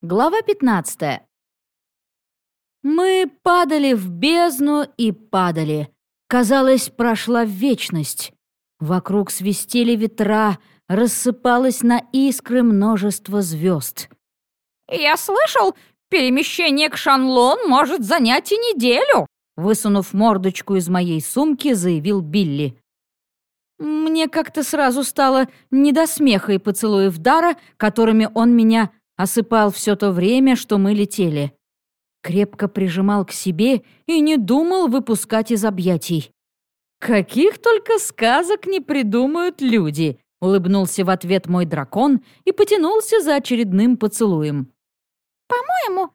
Глава 15. Мы падали в бездну и падали. Казалось, прошла вечность. Вокруг свистели ветра, рассыпалось на искры множество звезд. «Я слышал, перемещение к Шанлон может занять и неделю», высунув мордочку из моей сумки, заявил Билли. Мне как-то сразу стало не до смеха и поцелуев дара, которыми он меня осыпал все то время, что мы летели. Крепко прижимал к себе и не думал выпускать из объятий. «Каких только сказок не придумают люди!» — улыбнулся в ответ мой дракон и потянулся за очередным поцелуем. «По-моему,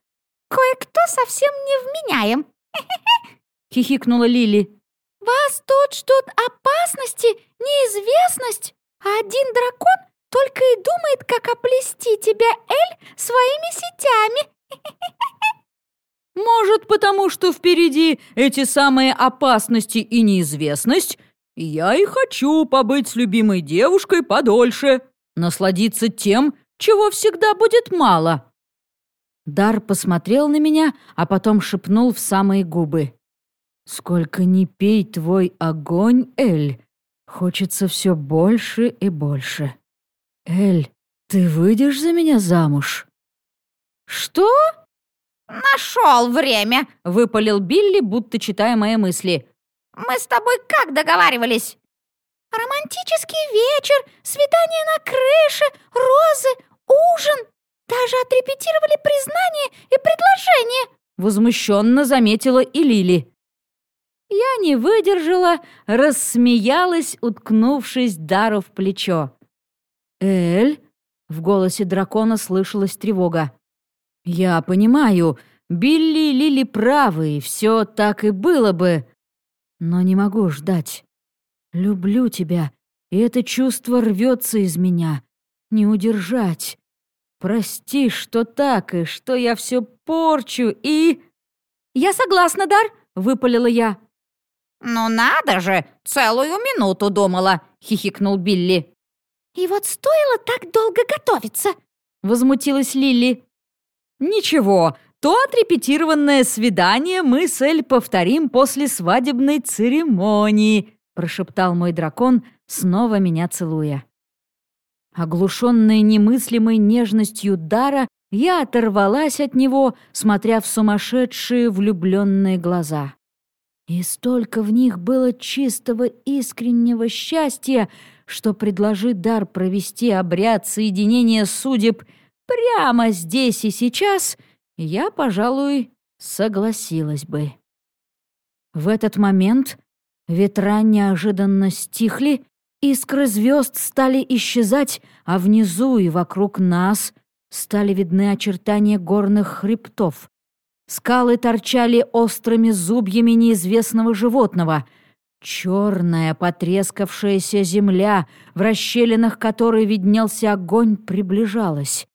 кое-кто совсем невменяем!» — хихикнула Лили. «Вас тут ждут опасности, неизвестность, а один дракон только и думает, как оплести тебя, Эль, своими сетями. Может, потому что впереди эти самые опасности и неизвестность, я и хочу побыть с любимой девушкой подольше, насладиться тем, чего всегда будет мало. Дар посмотрел на меня, а потом шепнул в самые губы. «Сколько ни пей твой огонь, Эль, хочется все больше и больше». «Эль, ты выйдешь за меня замуж?» «Что?» «Нашел время!» — выпалил Билли, будто читая мои мысли. «Мы с тобой как договаривались?» «Романтический вечер, свидание на крыше, розы, ужин. Даже отрепетировали признание и предложение!» Возмущенно заметила и Лили. Я не выдержала, рассмеялась, уткнувшись Дару в плечо. «Эль?» — в голосе дракона слышалась тревога. «Я понимаю, Билли и Лили правы, и все так и было бы. Но не могу ждать. Люблю тебя, и это чувство рвется из меня. Не удержать. Прости, что так, и что я все порчу, и...» «Я согласна, Дар», — выпалила я. «Ну надо же, целую минуту думала», — хихикнул Билли. «И вот стоило так долго готовиться!» — возмутилась Лили. «Ничего, то отрепетированное свидание мы с Эль повторим после свадебной церемонии», — прошептал мой дракон, снова меня целуя. Оглушенная немыслимой нежностью дара, я оторвалась от него, смотря в сумасшедшие влюбленные глаза. И столько в них было чистого искреннего счастья, что предложит дар провести обряд соединения судеб прямо здесь и сейчас, я, пожалуй, согласилась бы. В этот момент ветра неожиданно стихли, искры звезд стали исчезать, а внизу и вокруг нас стали видны очертания горных хребтов. Скалы торчали острыми зубьями неизвестного животного — Черная, потрескавшаяся земля, в расщелинах которой виднелся огонь, приближалась.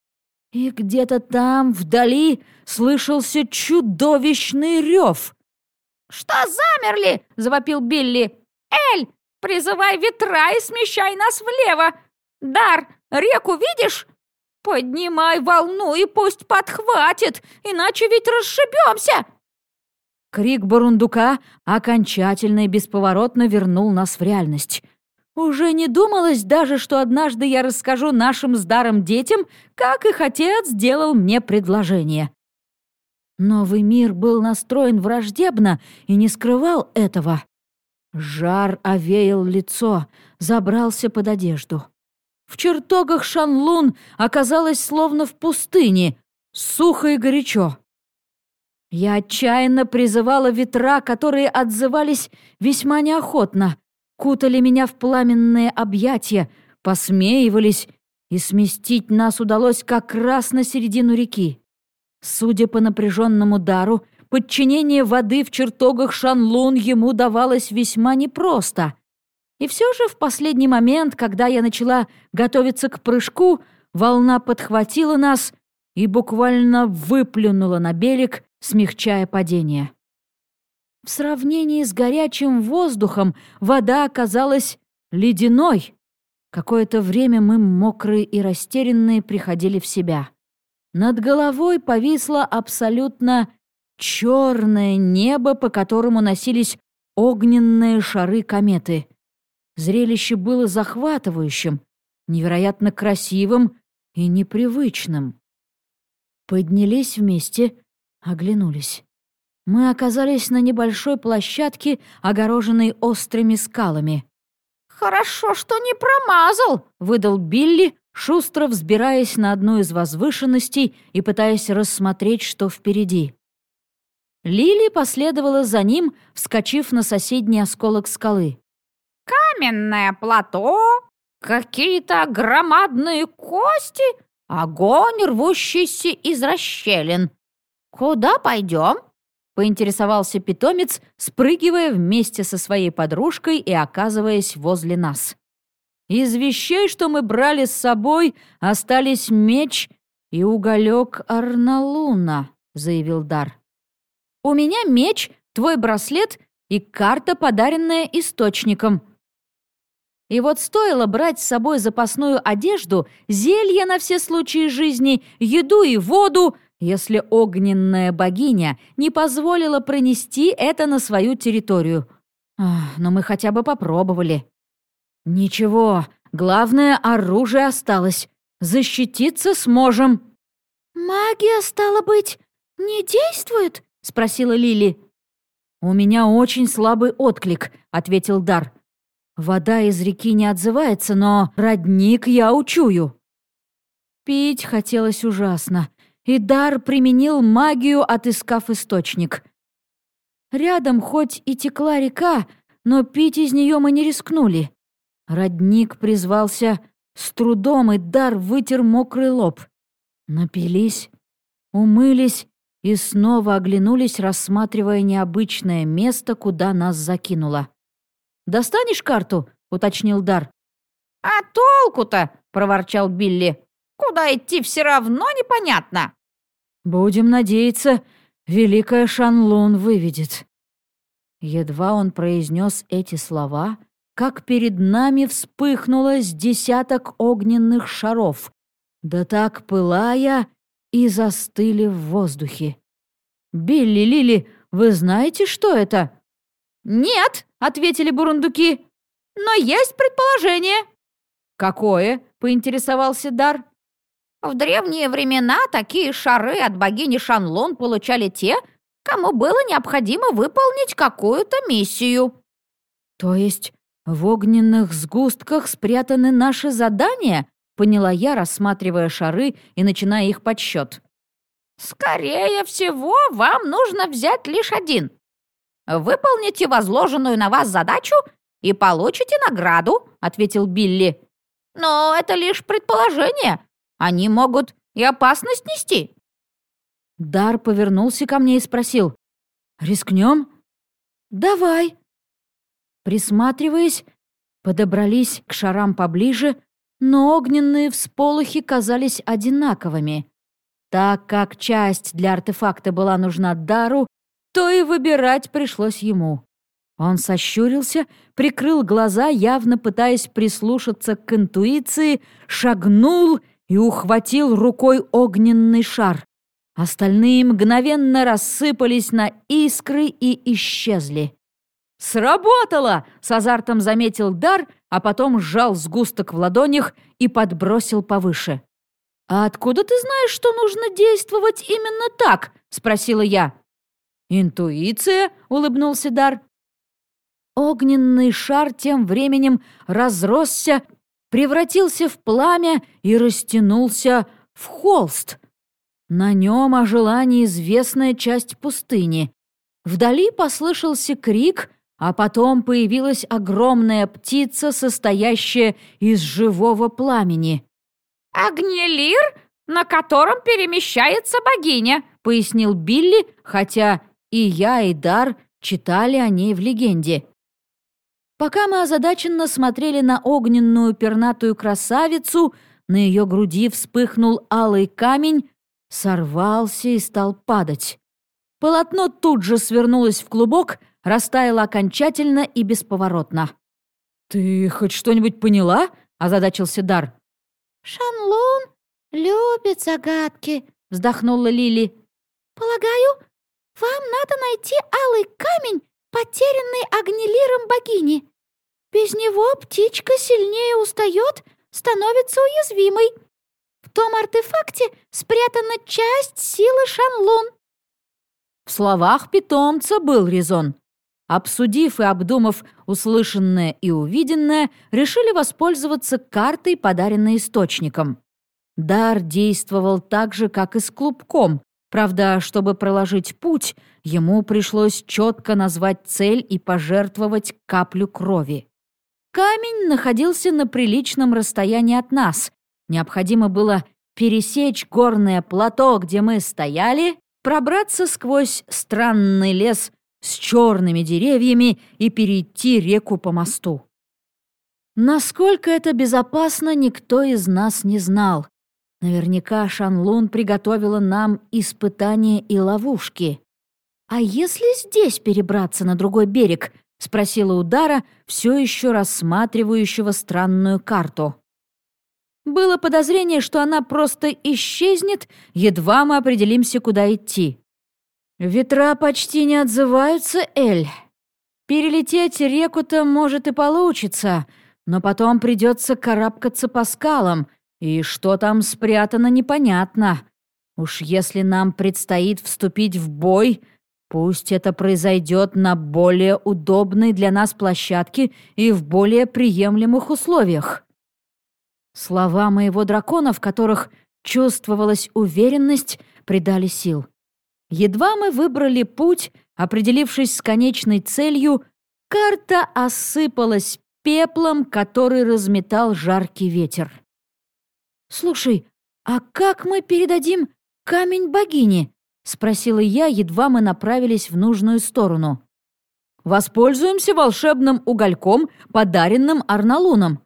И где-то там, вдали, слышался чудовищный рев. «Что замерли?» — завопил Билли. «Эль, призывай ветра и смещай нас влево! Дар, реку видишь? Поднимай волну и пусть подхватит, иначе ведь расшибемся!» Крик бурундука окончательно и бесповоротно вернул нас в реальность. Уже не думалось даже, что однажды я расскажу нашим с даром детям, как их отец сделал мне предложение. Новый мир был настроен враждебно и не скрывал этого. Жар овеял лицо, забрался под одежду. В чертогах Шанлун оказалось словно в пустыне, сухо и горячо. Я отчаянно призывала ветра, которые отзывались весьма неохотно, кутали меня в пламенные объятия, посмеивались, и сместить нас удалось как раз на середину реки. Судя по напряженному дару, подчинение воды в чертогах Шанлун ему давалось весьма непросто. И все же в последний момент, когда я начала готовиться к прыжку, волна подхватила нас и буквально выплюнула на берег, смягчая падение. В сравнении с горячим воздухом вода оказалась ледяной. Какое-то время мы, мокрые и растерянные, приходили в себя. Над головой повисло абсолютно черное небо, по которому носились огненные шары кометы. Зрелище было захватывающим, невероятно красивым и непривычным. Поднялись вместе, оглянулись. Мы оказались на небольшой площадке, огороженной острыми скалами. «Хорошо, что не промазал!» — выдал Билли, шустро взбираясь на одну из возвышенностей и пытаясь рассмотреть, что впереди. Лили последовала за ним, вскочив на соседний осколок скалы. «Каменное плато, какие-то громадные кости, огонь, рвущийся из расщелин. Куда пойдем?» поинтересовался питомец, спрыгивая вместе со своей подружкой и оказываясь возле нас. Из вещей, что мы брали с собой, остались меч и уголек Арналуна, заявил Дар. У меня меч, твой браслет и карта, подаренная источником. И вот стоило брать с собой запасную одежду, зелье на все случаи жизни, еду и воду, если огненная богиня не позволила пронести это на свою территорию. Ах, но мы хотя бы попробовали. Ничего, главное, оружие осталось. Защититься сможем. «Магия, стала быть, не действует?» — спросила Лили. «У меня очень слабый отклик», — ответил Дар. «Вода из реки не отзывается, но родник я учую». Пить хотелось ужасно, и Дар применил магию, отыскав источник. Рядом хоть и текла река, но пить из нее мы не рискнули. Родник призвался с трудом, и Дар вытер мокрый лоб. Напились, умылись и снова оглянулись, рассматривая необычное место, куда нас закинуло. «Достанешь карту?» — уточнил Дар. «А толку-то?» — проворчал Билли. «Куда идти все равно непонятно». «Будем надеяться, великая Шанлун выведет». Едва он произнес эти слова, как перед нами вспыхнуло с десяток огненных шаров, да так пылая и застыли в воздухе. «Билли, Лили, вы знаете, что это?» «Нет», — ответили бурундуки, — «но есть предположение». «Какое?» — поинтересовался Дар. В древние времена такие шары от богини Шанлон получали те, кому было необходимо выполнить какую-то миссию. То есть в огненных сгустках спрятаны наши задания? Поняла я, рассматривая шары и начиная их подсчет. Скорее всего, вам нужно взять лишь один. Выполните возложенную на вас задачу и получите награду, ответил Билли. Но это лишь предположение. Они могут и опасность нести». Дар повернулся ко мне и спросил. «Рискнем?» «Давай». Присматриваясь, подобрались к шарам поближе, но огненные всполохи казались одинаковыми. Так как часть для артефакта была нужна Дару, то и выбирать пришлось ему. Он сощурился, прикрыл глаза, явно пытаясь прислушаться к интуиции, шагнул и ухватил рукой огненный шар. Остальные мгновенно рассыпались на искры и исчезли. «Сработало!» — с азартом заметил Дар, а потом сжал сгусток в ладонях и подбросил повыше. «А откуда ты знаешь, что нужно действовать именно так?» — спросила я. «Интуиция», — улыбнулся Дар. Огненный шар тем временем разросся превратился в пламя и растянулся в холст. На нем ожила неизвестная часть пустыни. Вдали послышался крик, а потом появилась огромная птица, состоящая из живого пламени. «Огнелир, на котором перемещается богиня», — пояснил Билли, хотя и я, и Дар читали о ней в легенде. Пока мы озадаченно смотрели на огненную пернатую красавицу, на ее груди вспыхнул алый камень, сорвался и стал падать. Полотно тут же свернулось в клубок, растаяло окончательно и бесповоротно. «Ты хоть что-нибудь поняла?» — озадачился Дар. «Шанлун любит загадки», — вздохнула Лили. «Полагаю, вам надо найти алый камень, потерянный огнелиром богини. Без него птичка сильнее устает, становится уязвимой. В том артефакте спрятана часть силы Шанлун». В словах питомца был резон. Обсудив и обдумав услышанное и увиденное, решили воспользоваться картой, подаренной источником. Дар действовал так же, как и с клубком. Правда, чтобы проложить путь, ему пришлось четко назвать цель и пожертвовать каплю крови. Камень находился на приличном расстоянии от нас. Необходимо было пересечь горное плато, где мы стояли, пробраться сквозь странный лес с черными деревьями и перейти реку по мосту. Насколько это безопасно, никто из нас не знал. Наверняка Шанлун приготовила нам испытания и ловушки. «А если здесь перебраться на другой берег?» — спросила Удара, все еще рассматривающего странную карту. Было подозрение, что она просто исчезнет, едва мы определимся, куда идти. Ветра почти не отзываются, Эль. Перелететь реку-то, может, и получится, но потом придется карабкаться по скалам, и что там спрятано, непонятно. Уж если нам предстоит вступить в бой, пусть это произойдет на более удобной для нас площадке и в более приемлемых условиях. Слова моего дракона, в которых чувствовалась уверенность, придали сил. Едва мы выбрали путь, определившись с конечной целью, карта осыпалась пеплом, который разметал жаркий ветер. «Слушай, а как мы передадим камень богине?» — спросила я, едва мы направились в нужную сторону. «Воспользуемся волшебным угольком, подаренным Арналуном.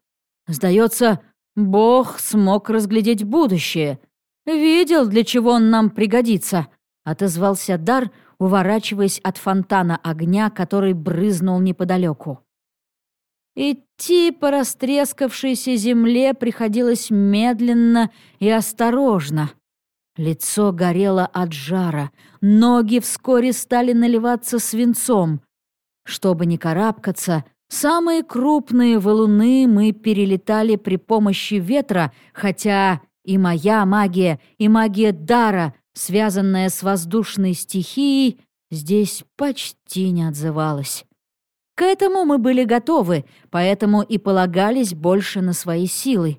Сдается, Бог смог разглядеть будущее. Видел, для чего он нам пригодится», — отозвался Дар, уворачиваясь от фонтана огня, который брызнул неподалеку. Идти по растрескавшейся земле приходилось медленно и осторожно. Лицо горело от жара, ноги вскоре стали наливаться свинцом. Чтобы не карабкаться, самые крупные валуны мы перелетали при помощи ветра, хотя и моя магия, и магия дара связанная с воздушной стихией, здесь почти не отзывалась. К этому мы были готовы, поэтому и полагались больше на свои силы.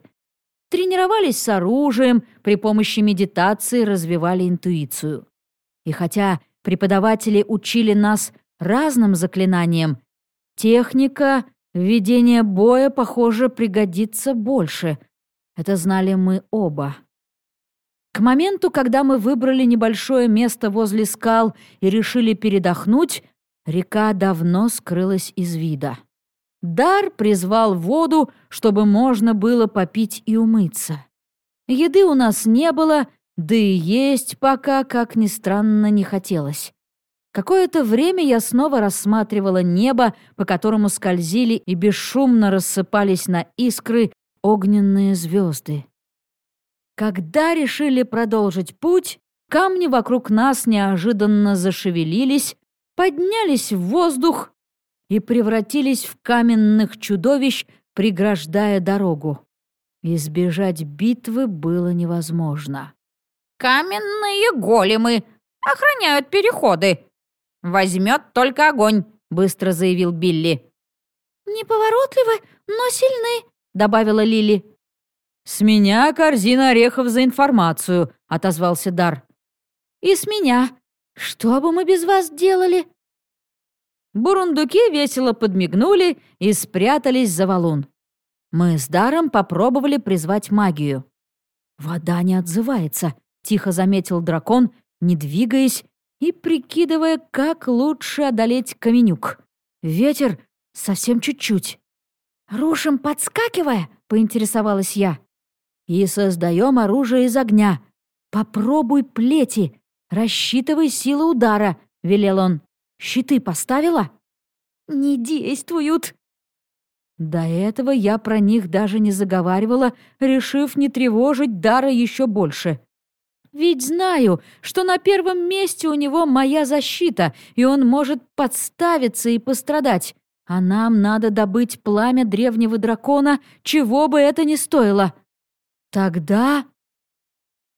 Тренировались с оружием, при помощи медитации развивали интуицию. И хотя преподаватели учили нас разным заклинаниям, техника ведения боя, похоже, пригодится больше. Это знали мы оба. К моменту, когда мы выбрали небольшое место возле скал и решили передохнуть, река давно скрылась из вида. Дар призвал воду, чтобы можно было попить и умыться. Еды у нас не было, да и есть пока, как ни странно, не хотелось. Какое-то время я снова рассматривала небо, по которому скользили и бесшумно рассыпались на искры огненные звезды. Когда решили продолжить путь, камни вокруг нас неожиданно зашевелились, поднялись в воздух и превратились в каменных чудовищ, преграждая дорогу. Избежать битвы было невозможно. «Каменные големы охраняют переходы. Возьмет только огонь», — быстро заявил Билли. «Неповоротливы, но сильны», — добавила Лили. «С меня корзина орехов за информацию», — отозвался Дар. «И с меня. Что бы мы без вас делали?» Бурундуки весело подмигнули и спрятались за валун. Мы с Даром попробовали призвать магию. «Вода не отзывается», — тихо заметил дракон, не двигаясь и прикидывая, как лучше одолеть каменюк. Ветер совсем чуть-чуть. «Рушим, подскакивая?» — поинтересовалась я и создаем оружие из огня. Попробуй плети, рассчитывай силу удара», — велел он. «Щиты поставила?» «Не действуют». До этого я про них даже не заговаривала, решив не тревожить Дара еще больше. ведь знаю, что на первом месте у него моя защита, и он может подставиться и пострадать. А нам надо добыть пламя древнего дракона, чего бы это ни стоило. Тогда...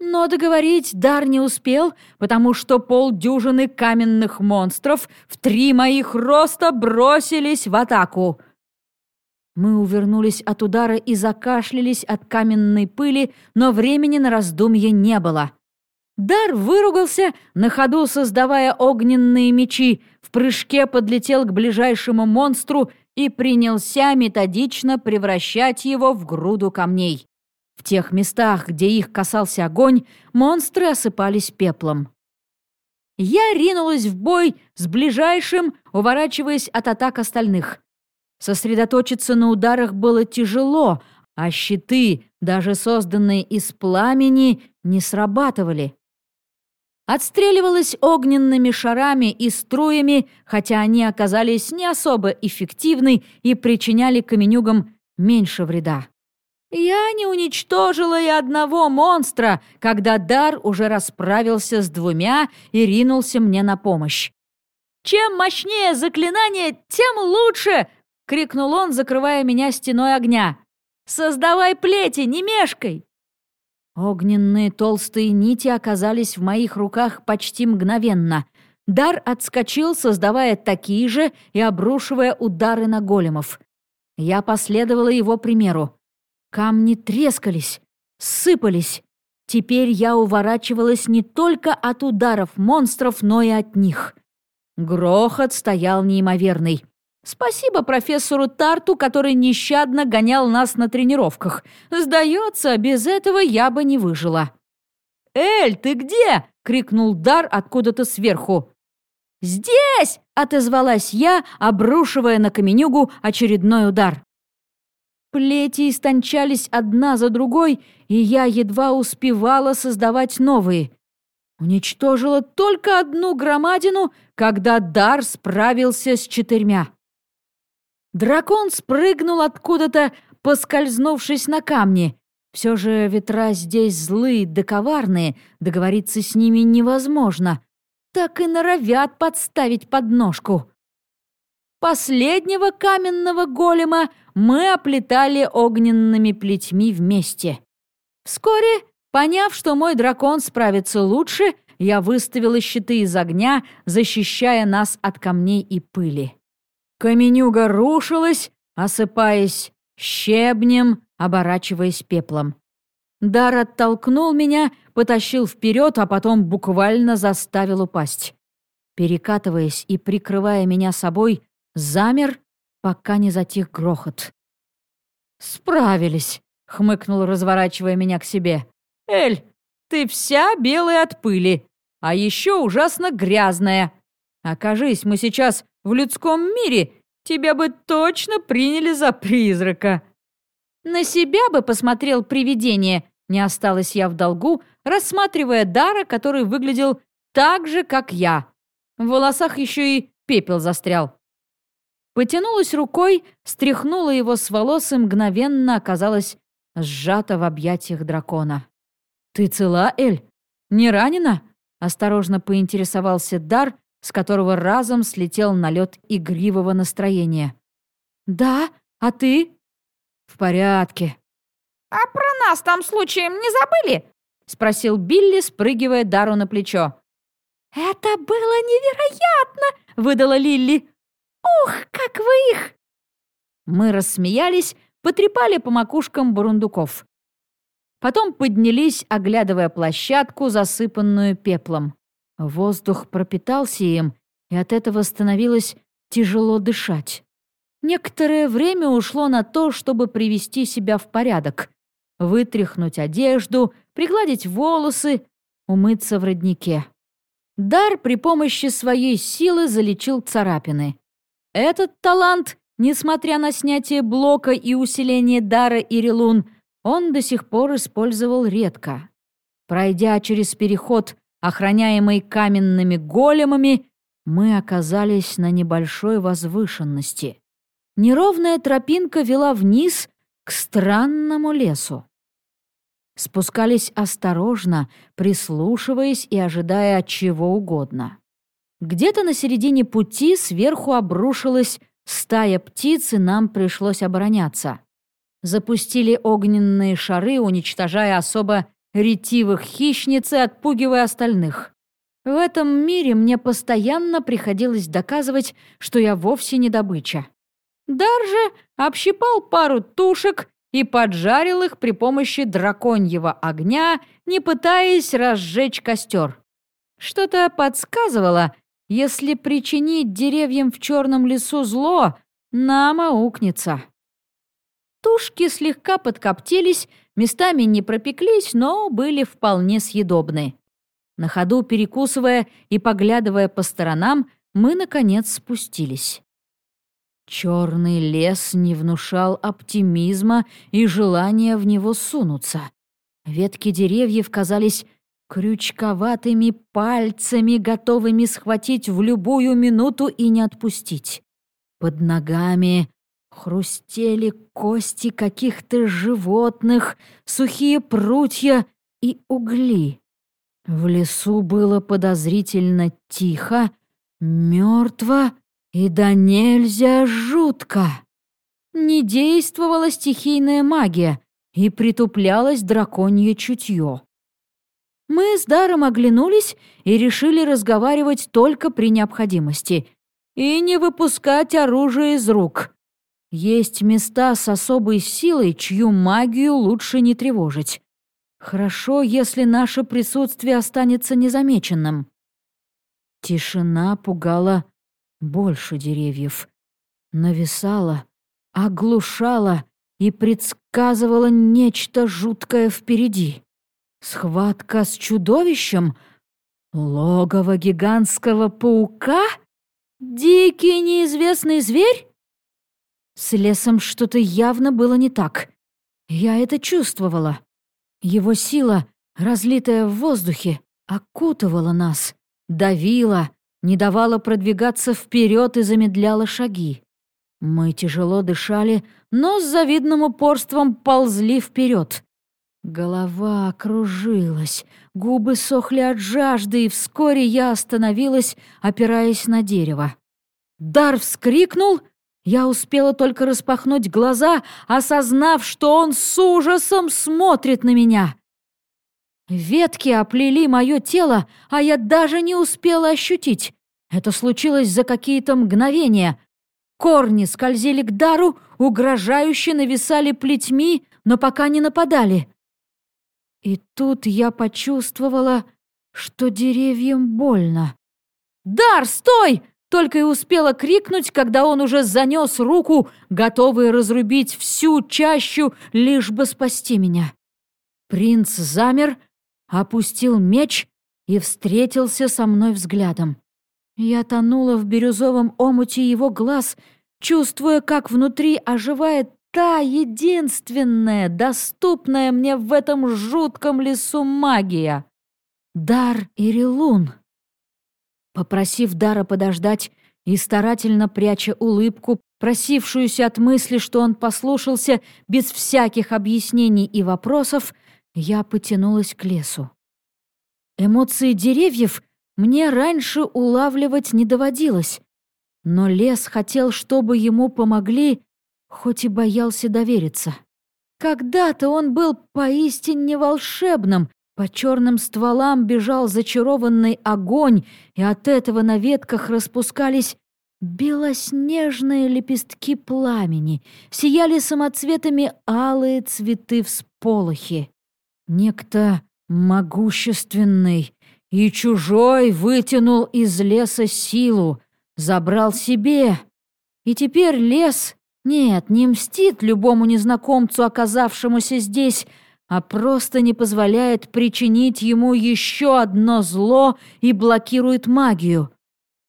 Но договорить Дар не успел, потому что полдюжины каменных монстров в три моих роста бросились в атаку. Мы увернулись от удара и закашлялись от каменной пыли, но времени на раздумье не было. Дар выругался, на ходу создавая огненные мечи, в прыжке подлетел к ближайшему монстру и принялся методично превращать его в груду камней. В тех местах, где их касался огонь, монстры осыпались пеплом. Я ринулась в бой с ближайшим, уворачиваясь от атак остальных. Сосредоточиться на ударах было тяжело, а щиты, даже созданные из пламени, не срабатывали. Отстреливалась огненными шарами и струями, хотя они оказались не особо эффективны и причиняли каменюгам меньше вреда. Я не уничтожила и одного монстра, когда дар уже расправился с двумя и ринулся мне на помощь. «Чем мощнее заклинание, тем лучше!» — крикнул он, закрывая меня стеной огня. «Создавай плети, не мешкай!» Огненные толстые нити оказались в моих руках почти мгновенно. Дар отскочил, создавая такие же и обрушивая удары на големов. Я последовала его примеру. Камни трескались, сыпались. Теперь я уворачивалась не только от ударов монстров, но и от них. Грохот стоял неимоверный. Спасибо профессору Тарту, который нещадно гонял нас на тренировках. Сдается, без этого я бы не выжила. «Эль, ты где?» — крикнул Дар откуда-то сверху. «Здесь!» — отозвалась я, обрушивая на Каменюгу очередной удар. Плети истончались одна за другой, и я едва успевала создавать новые. Уничтожила только одну громадину, когда Дар справился с четырьмя. Дракон спрыгнул откуда-то, поскользнувшись на камне. Все же ветра здесь злые да коварные, договориться с ними невозможно. Так и норовят подставить подножку. Последнего каменного голема мы оплетали огненными плетьми вместе. Вскоре, поняв, что мой дракон справится лучше, я выставила щиты из огня, защищая нас от камней и пыли. Каменюга рушилась, осыпаясь щебнем, оборачиваясь пеплом. Дар оттолкнул меня, потащил вперед, а потом буквально заставил упасть. Перекатываясь и прикрывая меня собой, замер, пока не затих грохот. «Справились», — хмыкнул, разворачивая меня к себе. «Эль, ты вся белая от пыли, а еще ужасно грязная. Окажись мы сейчас в людском мире, тебя бы точно приняли за призрака». «На себя бы посмотрел привидение», — не осталась я в долгу, рассматривая Дара, который выглядел так же, как я. В волосах еще и пепел застрял. Потянулась рукой, стряхнула его с волос и мгновенно оказалась сжата в объятиях дракона. «Ты цела, Эль? Не ранена?» — осторожно поинтересовался Дар, с которого разом слетел налет игривого настроения. «Да, а ты?» «В порядке». «А про нас там случаем не забыли?» — спросил Билли, спрыгивая Дару на плечо. «Это было невероятно!» — выдала Лилли. «Ух, их!» Мы рассмеялись, потрепали по макушкам бурундуков. Потом поднялись, оглядывая площадку, засыпанную пеплом. Воздух пропитался им, и от этого становилось тяжело дышать. Некоторое время ушло на то, чтобы привести себя в порядок. Вытряхнуть одежду, пригладить волосы, умыться в роднике. Дар при помощи своей силы залечил царапины. Этот талант, несмотря на снятие блока и усиление дара Ирилун, он до сих пор использовал редко. Пройдя через переход охраняемый каменными големами, мы оказались на небольшой возвышенности. Неровная тропинка вела вниз к странному лесу. Спускались осторожно, прислушиваясь и ожидая чего угодно. Где-то на середине пути сверху обрушилась стая птиц, и нам пришлось обороняться. Запустили огненные шары, уничтожая особо ретивых хищниц и отпугивая остальных. В этом мире мне постоянно приходилось доказывать, что я вовсе не добыча. Дар же общипал пару тушек и поджарил их при помощи драконьего огня, не пытаясь разжечь костер. Что-то подсказывало, если причинить деревьям в черном лесу зло, нам аукнется. Тушки слегка подкоптились, местами не пропеклись, но были вполне съедобны. На ходу перекусывая и поглядывая по сторонам, мы, наконец, спустились. Черный лес не внушал оптимизма и желания в него сунуться. Ветки деревьев казались крючковатыми пальцами, готовыми схватить в любую минуту и не отпустить. Под ногами хрустели кости каких-то животных, сухие прутья и угли. В лесу было подозрительно тихо, мертво и да нельзя жутко. Не действовала стихийная магия и притуплялось драконье чутье. Мы с Даром оглянулись и решили разговаривать только при необходимости и не выпускать оружие из рук. Есть места с особой силой, чью магию лучше не тревожить. Хорошо, если наше присутствие останется незамеченным. Тишина пугала больше деревьев. Нависала, оглушала и предсказывала нечто жуткое впереди. Схватка с чудовищем? Логово гигантского паука? Дикий неизвестный зверь? С лесом что-то явно было не так. Я это чувствовала. Его сила, разлитая в воздухе, окутывала нас, давила, не давала продвигаться вперед и замедляла шаги. Мы тяжело дышали, но с завидным упорством ползли вперед. Голова кружилась, губы сохли от жажды, и вскоре я остановилась, опираясь на дерево. Дар вскрикнул — я успела только распахнуть глаза, осознав, что он с ужасом смотрит на меня. Ветки оплели мое тело, а я даже не успела ощутить. Это случилось за какие-то мгновения. Корни скользили к дару, угрожающе нависали плетьми, но пока не нападали. И тут я почувствовала, что деревьям больно. «Дар, стой!» Только и успела крикнуть, когда он уже занес руку, готовый разрубить всю чащу, лишь бы спасти меня. Принц замер, опустил меч и встретился со мной взглядом. Я тонула в бирюзовом омуте его глаз, чувствуя, как внутри оживает та единственная, доступная мне в этом жутком лесу магия. Дар Ирилун. Попросив Дара подождать и старательно пряча улыбку, просившуюся от мысли, что он послушался без всяких объяснений и вопросов, я потянулась к лесу. Эмоции деревьев мне раньше улавливать не доводилось, но лес хотел, чтобы ему помогли, хоть и боялся довериться. Когда-то он был поистине волшебным, по черным стволам бежал зачарованный огонь, и от этого на ветках распускались белоснежные лепестки пламени, сияли самоцветами алые цветы всполохи. Некто могущественный и чужой вытянул из леса силу, забрал себе. И теперь лес, нет, не мстит любому незнакомцу, оказавшемуся здесь, а просто не позволяет причинить ему еще одно зло и блокирует магию.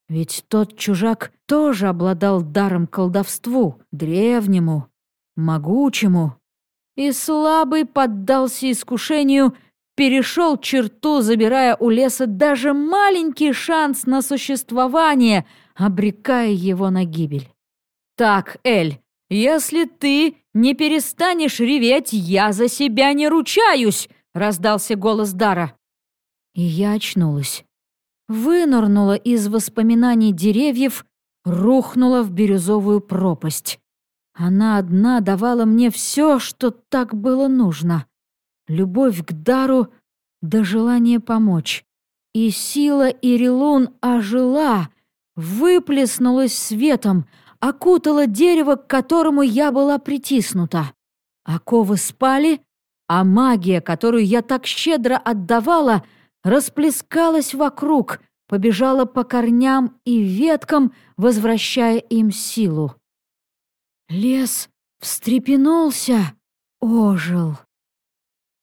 Ведь тот чужак тоже обладал даром колдовству, древнему, могучему. И слабый поддался искушению, перешел черту, забирая у леса даже маленький шанс на существование, обрекая его на гибель. «Так, Эль, если ты не перестанешь реветь, я за себя не ручаюсь!» раздался голос Дара. И я очнулась. Вынырнула из воспоминаний деревьев, рухнула в бирюзовую пропасть. Она одна давала мне все, что так было нужно. Любовь к дару да желание помочь. И сила Ирилун ожила, выплеснулась светом, окутала дерево, к которому я была притиснута. Оковы спали, а магия, которую я так щедро отдавала, расплескалась вокруг, побежала по корням и веткам, возвращая им силу. Лес встрепенулся, ожил.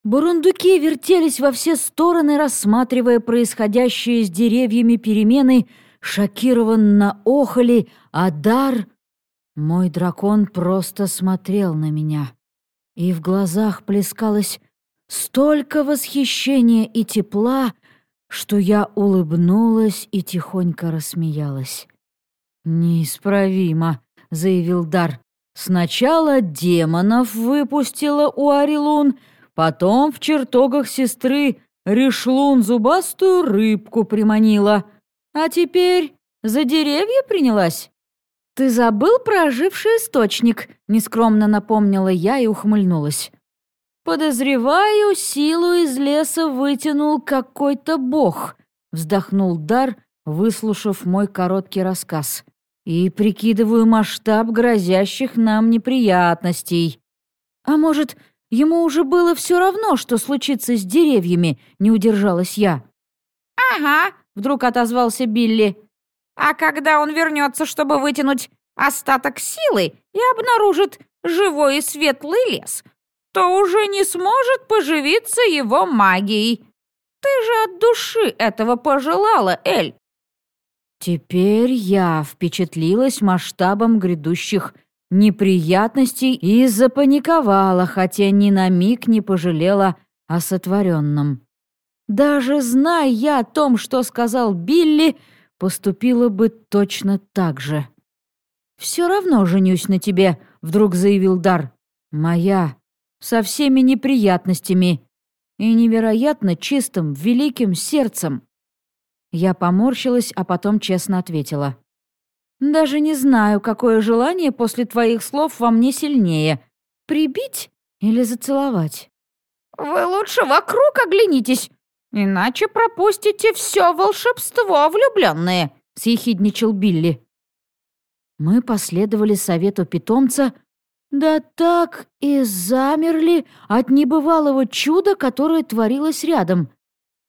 Бурундуки вертелись во все стороны, рассматривая происходящие с деревьями перемены, шокированно охали, а дар... Мой дракон просто смотрел на меня, и в глазах плескалось столько восхищения и тепла, что я улыбнулась и тихонько рассмеялась. «Неисправимо», — заявил Дар. Сначала демонов выпустила у Арилун, потом в чертогах сестры Ришлун зубастую рыбку приманила. А теперь за деревья принялась? «Ты забыл про оживший источник», — нескромно напомнила я и ухмыльнулась. «Подозреваю, силу из леса вытянул какой-то бог», — вздохнул Дар, выслушав мой короткий рассказ и прикидываю масштаб грозящих нам неприятностей. А может, ему уже было все равно, что случится с деревьями, не удержалась я. «Ага», — вдруг отозвался Билли. «А когда он вернется, чтобы вытянуть остаток силы и обнаружит живой и светлый лес, то уже не сможет поживиться его магией. Ты же от души этого пожелала, Эль». Теперь я впечатлилась масштабом грядущих неприятностей и запаниковала, хотя ни на миг не пожалела о сотворенном. Даже зная о том, что сказал Билли, поступила бы точно так же. «Все равно женюсь на тебе», — вдруг заявил Дар. «Моя, со всеми неприятностями и невероятно чистым, великим сердцем. Я поморщилась, а потом честно ответила. «Даже не знаю, какое желание после твоих слов во мне сильнее. Прибить или зацеловать?» «Вы лучше вокруг оглянитесь, иначе пропустите все волшебство, влюбленные», — съехидничал Билли. Мы последовали совету питомца, да так и замерли от небывалого чуда, которое творилось рядом.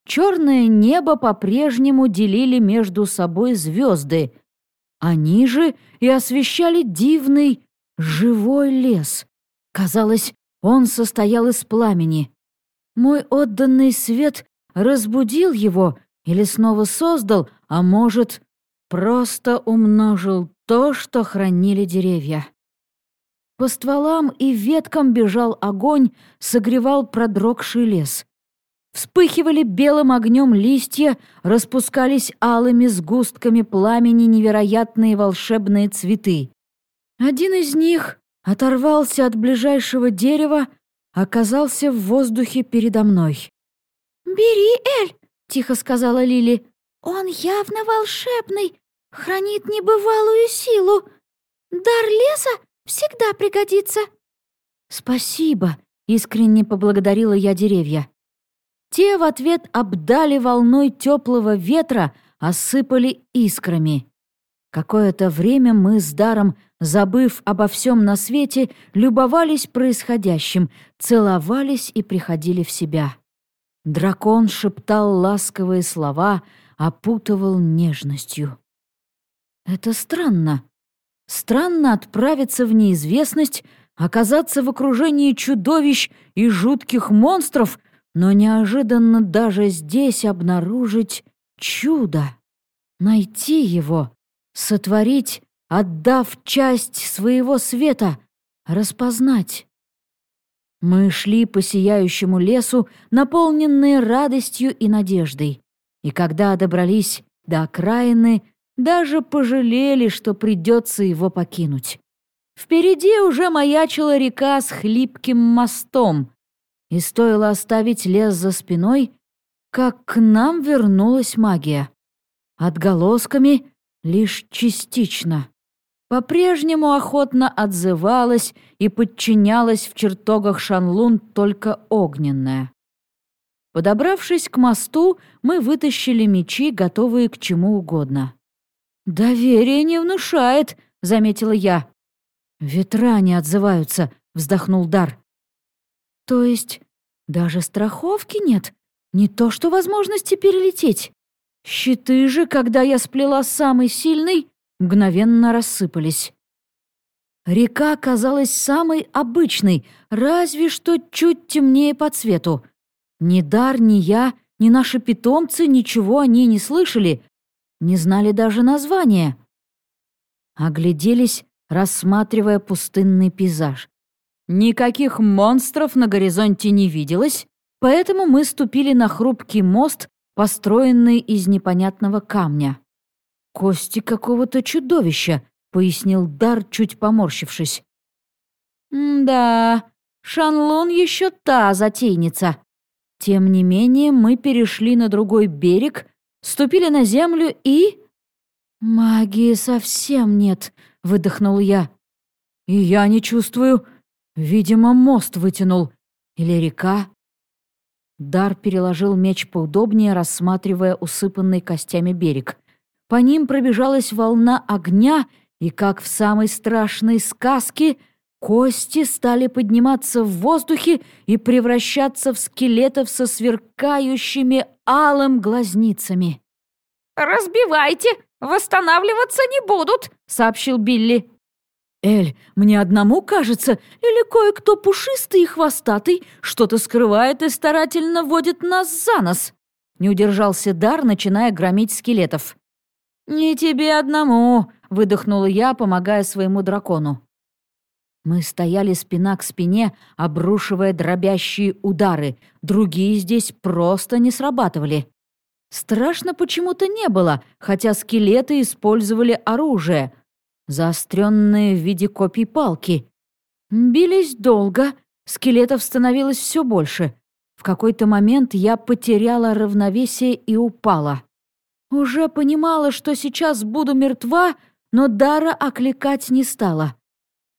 Черное небо по-прежнему делили между собой звезды. Они же и освещали дивный живой лес. Казалось, он состоял из пламени. Мой отданный свет разбудил его или снова создал, а может, просто умножил то, что хранили деревья. По стволам и веткам бежал огонь, согревал продрогший лес. Вспыхивали белым огнем листья, распускались алыми сгустками пламени невероятные волшебные цветы. Один из них оторвался от ближайшего дерева, оказался в воздухе передо мной. «Бери, Эль!» — тихо сказала Лили. «Он явно волшебный, хранит небывалую силу. Дар леса всегда пригодится». «Спасибо!» — искренне поблагодарила я деревья. Те в ответ обдали волной теплого ветра, осыпали искрами. Какое-то время мы с Даром, забыв обо всем на свете, любовались происходящим, целовались и приходили в себя. Дракон шептал ласковые слова, опутывал нежностью. Это странно. Странно отправиться в неизвестность, оказаться в окружении чудовищ и жутких монстров, но неожиданно даже здесь обнаружить чудо. Найти его, сотворить, отдав часть своего света, распознать. Мы шли по сияющему лесу, наполненные радостью и надеждой. И когда добрались до окраины, даже пожалели, что придется его покинуть. Впереди уже маячила река с хлипким мостом, и стоило оставить лес за спиной, как к нам вернулась магия. Отголосками лишь частично. По-прежнему охотно отзывалась и подчинялась в чертогах Шанлун только огненная. Подобравшись к мосту, мы вытащили мечи, готовые к чему угодно. «Доверие не внушает», — заметила я. «Ветра не отзываются», — вздохнул Дар. «То есть даже страховки нет? Не то что возможности перелететь. Щиты же, когда я сплела самый сильный, мгновенно рассыпались. Река казалась самой обычной, разве что чуть темнее по цвету. Ни Дар, ни я, ни наши питомцы ничего о ней не слышали, не знали даже названия. Огляделись, рассматривая пустынный пейзаж. Никаких монстров на горизонте не виделось, поэтому мы ступили на хрупкий мост, построенный из непонятного камня. «Кости какого-то чудовища», — пояснил Дар, чуть поморщившись. «Да, Шанлун еще та затейница. Тем не менее, мы перешли на другой берег, ступили на землю и...» «Магии совсем нет», — выдохнул я. «И я не чувствую. Видимо, мост вытянул. Или река». Дар переложил меч поудобнее, рассматривая усыпанный костями берег. По ним пробежалась волна огня, и, как в самой страшной сказке, кости стали подниматься в воздухе и превращаться в скелетов со сверкающими алым глазницами. «Разбивайте! Восстанавливаться не будут!» — сообщил Билли. «Эль, мне одному кажется, или кое-кто пушистый и хвостатый что-то скрывает и старательно водит нас за нос?» Не удержался Дар, начиная громить скелетов. «Не тебе одному!» — выдохнула я, помогая своему дракону. Мы стояли спина к спине, обрушивая дробящие удары. Другие здесь просто не срабатывали. Страшно почему-то не было, хотя скелеты использовали оружие, заостренные в виде копий палки. Бились долго, скелетов становилось все больше. В какой-то момент я потеряла равновесие и упала. Уже понимала, что сейчас буду мертва, но Дара окликать не стала.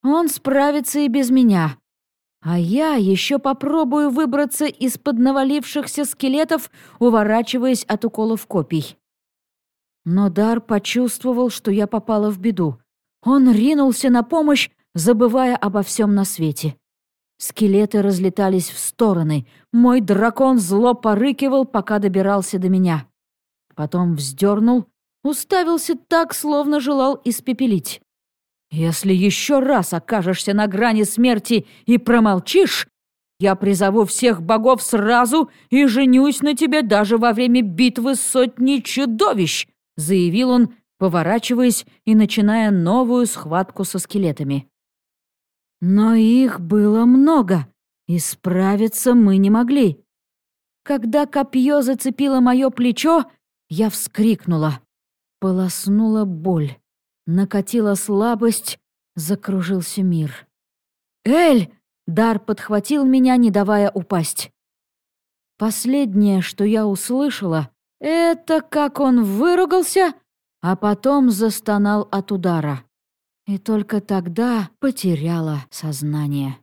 Он справится и без меня. А я еще попробую выбраться из-под навалившихся скелетов, уворачиваясь от уколов копий. Но Дар почувствовал, что я попала в беду. Он ринулся на помощь, забывая обо всем на свете. Скелеты разлетались в стороны. Мой дракон зло порыкивал, пока добирался до меня. Потом вздернул, уставился так, словно желал испепелить. Если еще раз окажешься на грани смерти и промолчишь, я призову всех богов сразу и женюсь на тебе даже во время битвы с сотней чудовищ», заявил он, поворачиваясь и начиная новую схватку со скелетами. Но их было много, и справиться мы не могли. Когда копье зацепило мое плечо, я вскрикнула. Полоснула боль. Накатила слабость, закружился мир. «Эль!» — Дар подхватил меня, не давая упасть. Последнее, что я услышала, это как он выругался, а потом застонал от удара. И только тогда потеряла сознание.